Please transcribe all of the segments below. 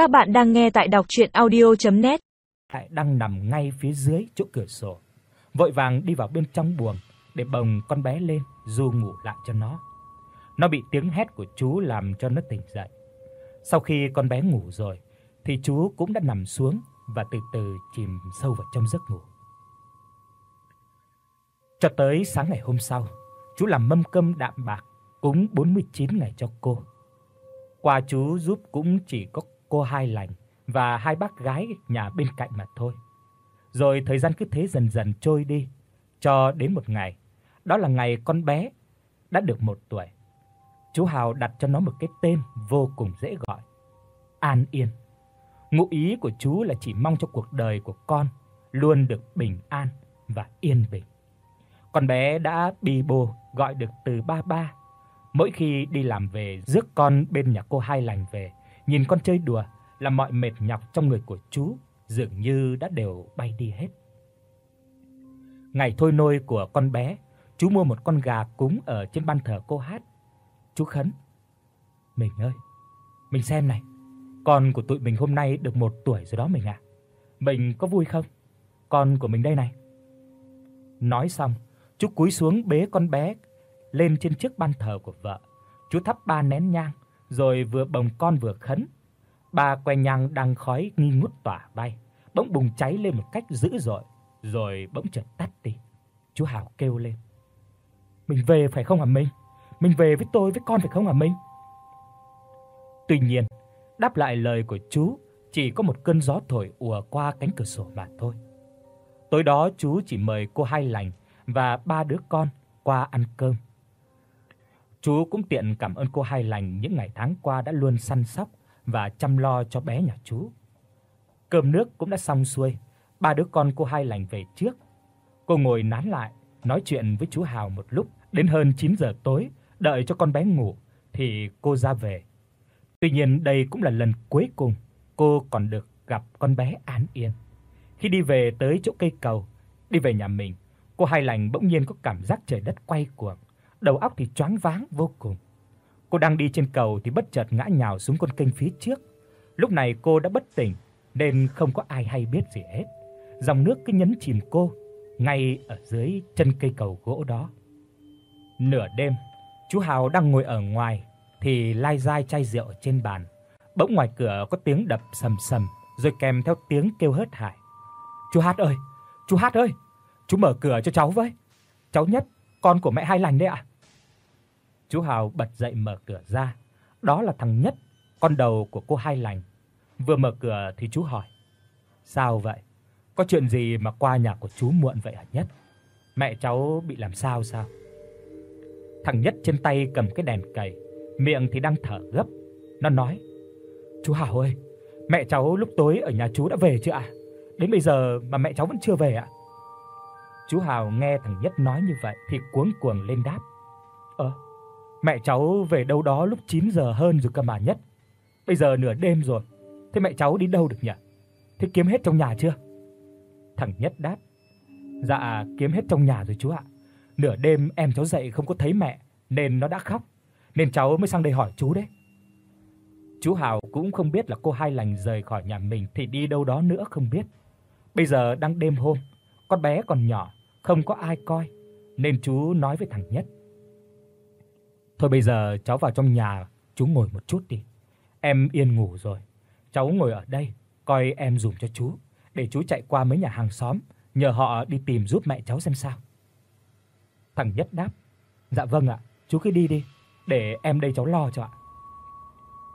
Các bạn đang nghe tại đọc audio net đang nằm ngay phía dưới chỗ cửa sổ, vội vàng đi vào bên trong buồng để bồng con bé lên du ngủ lại cho nó. Nó bị tiếng hét của chú làm cho nó tỉnh dậy. Sau khi con bé ngủ rồi thì chú cũng đã nằm xuống và từ từ chìm sâu vào trong giấc ngủ. Cho tới sáng ngày hôm sau, chú làm mâm cơm đạm bạc cúng 49 ngày cho cô. Qua chú giúp cũng chỉ có cô Hai Lành và hai bác gái nhà bên cạnh mà thôi. Rồi thời gian cứ thế dần dần trôi đi, cho đến một ngày, đó là ngày con bé đã được 1 tuổi. Chú Hào đặt cho nó một cái tên vô cùng dễ gọi, An Yên. Ngụ ý của chú là chỉ mong cho cuộc đời của con luôn được bình an và yên bình. Con bé đã bì bô gọi được từ ba ba. Mỗi khi đi làm về rước con bên nhà cô Hai Lành về, nhìn con chơi đùa là mọi mệt nhọc trong người của chú dường như đã đều bay đi hết. Ngày thôi nôi của con bé, chú mua một con gà cúng ở trên ban thờ cô Hát. Chú khấn: "Mình ơi, mình xem này, con của tụi mình hôm nay được 1 tuổi rồi đó mình ạ. Mình có vui không? Con của mình đây này." Nói xong, chú cúi xuống bế con bé lên trên chiếc ban thờ của vợ. Chú thắp ba nén nhang, rồi vừa bồng con vừa khấn. Ba que nhang đang khói nghi ngút tỏa bay, bỗng bùng cháy lên một cách dữ dội, rồi bỗng chợt tắt đi. Chú Hào kêu lên: "Mình về phải không hả Minh? Mình về với tôi với con phải không hả Minh?" Tuy nhiên, đáp lại lời của chú chỉ có một cơn gió thổi ùa qua cánh cửa sổ mà thôi. Tối đó chú chỉ mời cô Hai Lành và ba đứa con qua ăn cơm. Chú cũng tiện cảm ơn cô Hai Lành những ngày tháng qua đã luôn săn sóc và chăm lo cho bé nhà chú. Cơm nước cũng đã xong xuôi, ba đứa con cô Hai Lành về trước. Cô ngồi nán lại nói chuyện với chú Hào một lúc, đến hơn 9 giờ tối, đợi cho con bé ngủ thì cô ra về. Tuy nhiên đây cũng là lần cuối cùng cô còn được gặp con bé An Yên. Khi đi về tới chỗ cây cầu, đi về nhà mình, cô Hai Lành bỗng nhiên có cảm giác trời đất quay cuồng, đầu óc thì choáng váng vô cùng. Cô đang đi trên cầu thì bất chợt ngã nhào xuống con kênh phía trước. Lúc này cô đã bất tỉnh nên không có ai hay biết gì hết. Dòng nước cứ nhấn chìm cô ngay ở dưới chân cây cầu gỗ đó. Nửa đêm, chú Hào đang ngồi ở ngoài thì lai dai chai rượu ở trên bàn. Bỗng ngoài cửa có tiếng đập sầm sầm rồi kèm theo tiếng kêu hớt hải. "Chú Hát ơi, chú Hát ơi, chú mở cửa cho cháu với. Cháu Nhất, con của mẹ Hai Lành đấy ạ." Chú Hào bật dậy mở cửa ra. Đó là thằng Nhất, con đầu của cô Hai Lành. Vừa mở cửa thì chú hỏi: "Sao vậy? Có chuyện gì mà qua nhà của chú muộn vậy hả Nhất? Mẹ cháu bị làm sao sao?" Thằng Nhất trên tay cầm cái đèn cầy, miệng thì đang thở gấp. Nó nói: "Chú Hào ơi, mẹ cháu lúc tối ở nhà chú đã về chưa ạ? Đến bây giờ mà mẹ cháu vẫn chưa về ạ." Chú Hào nghe thằng Nhất nói như vậy thì cuống cuồng lên đáp: "Ơ, mẹ cháu về đâu đó lúc 9 giờ hơn rồi cơ mà Nhất. Bây giờ nửa đêm rồi, thế mẹ cháu đi đâu được nhỉ? Thế kiếm hết trong nhà chưa?" Thằng Nhất đáp: "Dạ, kiếm hết trong nhà rồi chú ạ. Nửa đêm em cháu dậy không có thấy mẹ nên nó đã khóc, nên cháu mới sang đây hỏi chú đấy." Chú Hào cũng không biết là cô Hai Lành rời khỏi nhà mình thì đi đâu đó nữa không biết. Bây giờ đang đêm hôm, con bé còn nhỏ, không có ai coi, nên chú nói với thằng Nhất: "Thôi bây giờ cháu vào trong nhà, chú ngồi một chút đi. Em yên ngủ rồi, cháu ngồi ở đây coi em dùm cho chú, để chú chạy qua mấy nhà hàng xóm nhờ họ đi tìm giúp mẹ cháu xem sao." Thằng Nhất đáp: "Dạ vâng ạ, chú cứ đi đi, để em đây cháu lo cho ạ."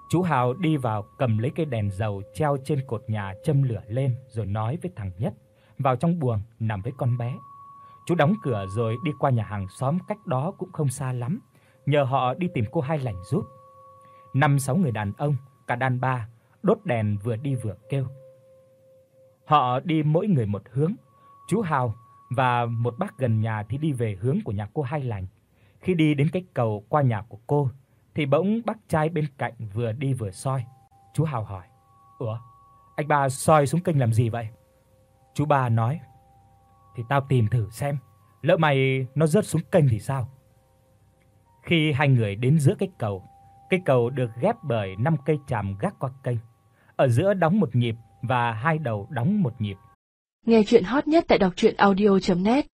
Chú Hào đi vào cầm lấy cây đèn dầu treo trên cột nhà châm lửa lên rồi nói với thằng Nhất vào trong buồng nằm với con bé. Chú đóng cửa rồi đi qua nhà hàng xóm cách đó cũng không xa lắm, nhờ họ đi tìm cô Hai Lành giúp. Năm sáu người đàn ông, cả đàn bà, đốt đèn vừa đi vừa kêu. Họ đi mỗi người một hướng, chú Hào và một bác gần nhà thì đi về hướng của nhà cô Hai Lành. Khi đi đến cái cầu qua nhà của cô thì bỗng bác trai bên cạnh vừa đi vừa soi. Chú Hào hỏi: "Ủa, anh ba soi xuống kênh làm gì vậy?" Chú ba nói: "Thì tao tìm thử xem, lỡ mày nó rớt xuống kênh thì sao?" Khi hai người đến giữa cái cầu, cái cầu được ghép bởi năm cây tràm gác qua kênh. Ở giữa đóng một nhịp và hai đầu đóng một nhịp. Nghe truyện hot nhất tại doctruyenaudio.net